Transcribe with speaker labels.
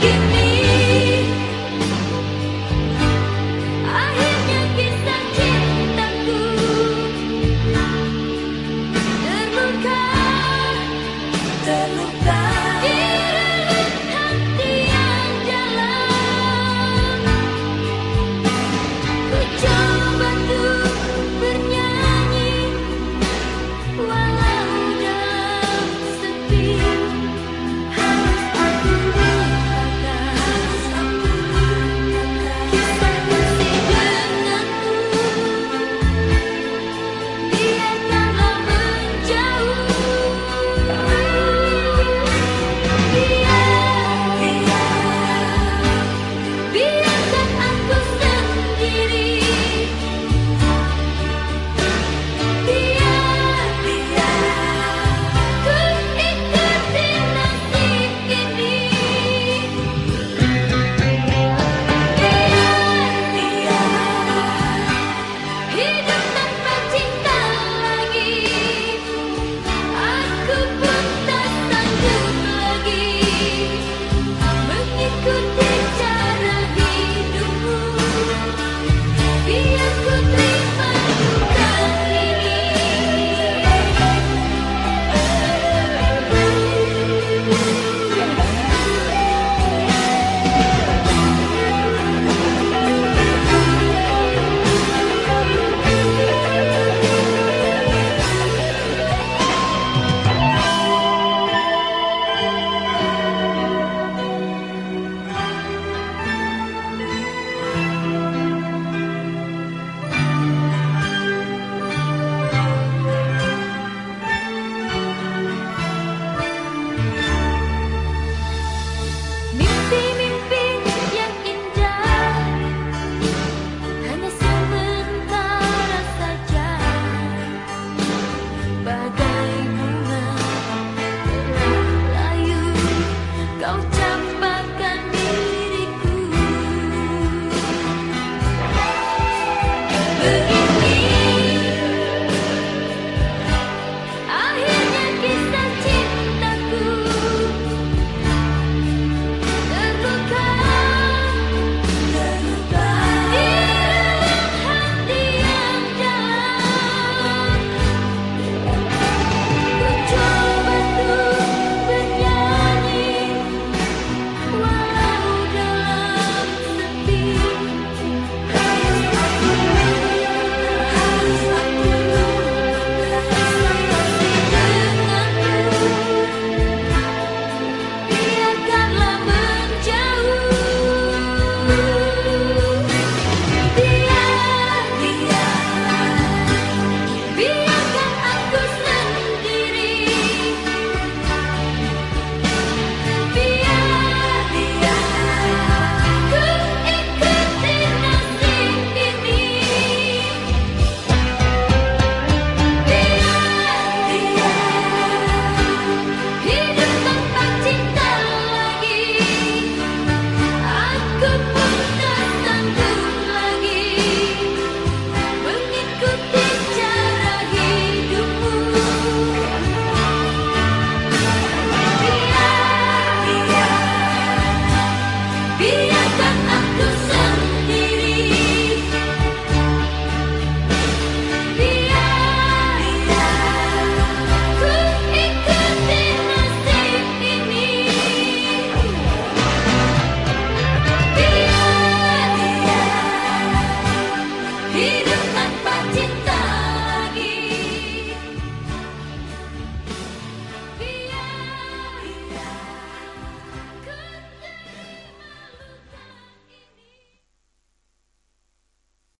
Speaker 1: Give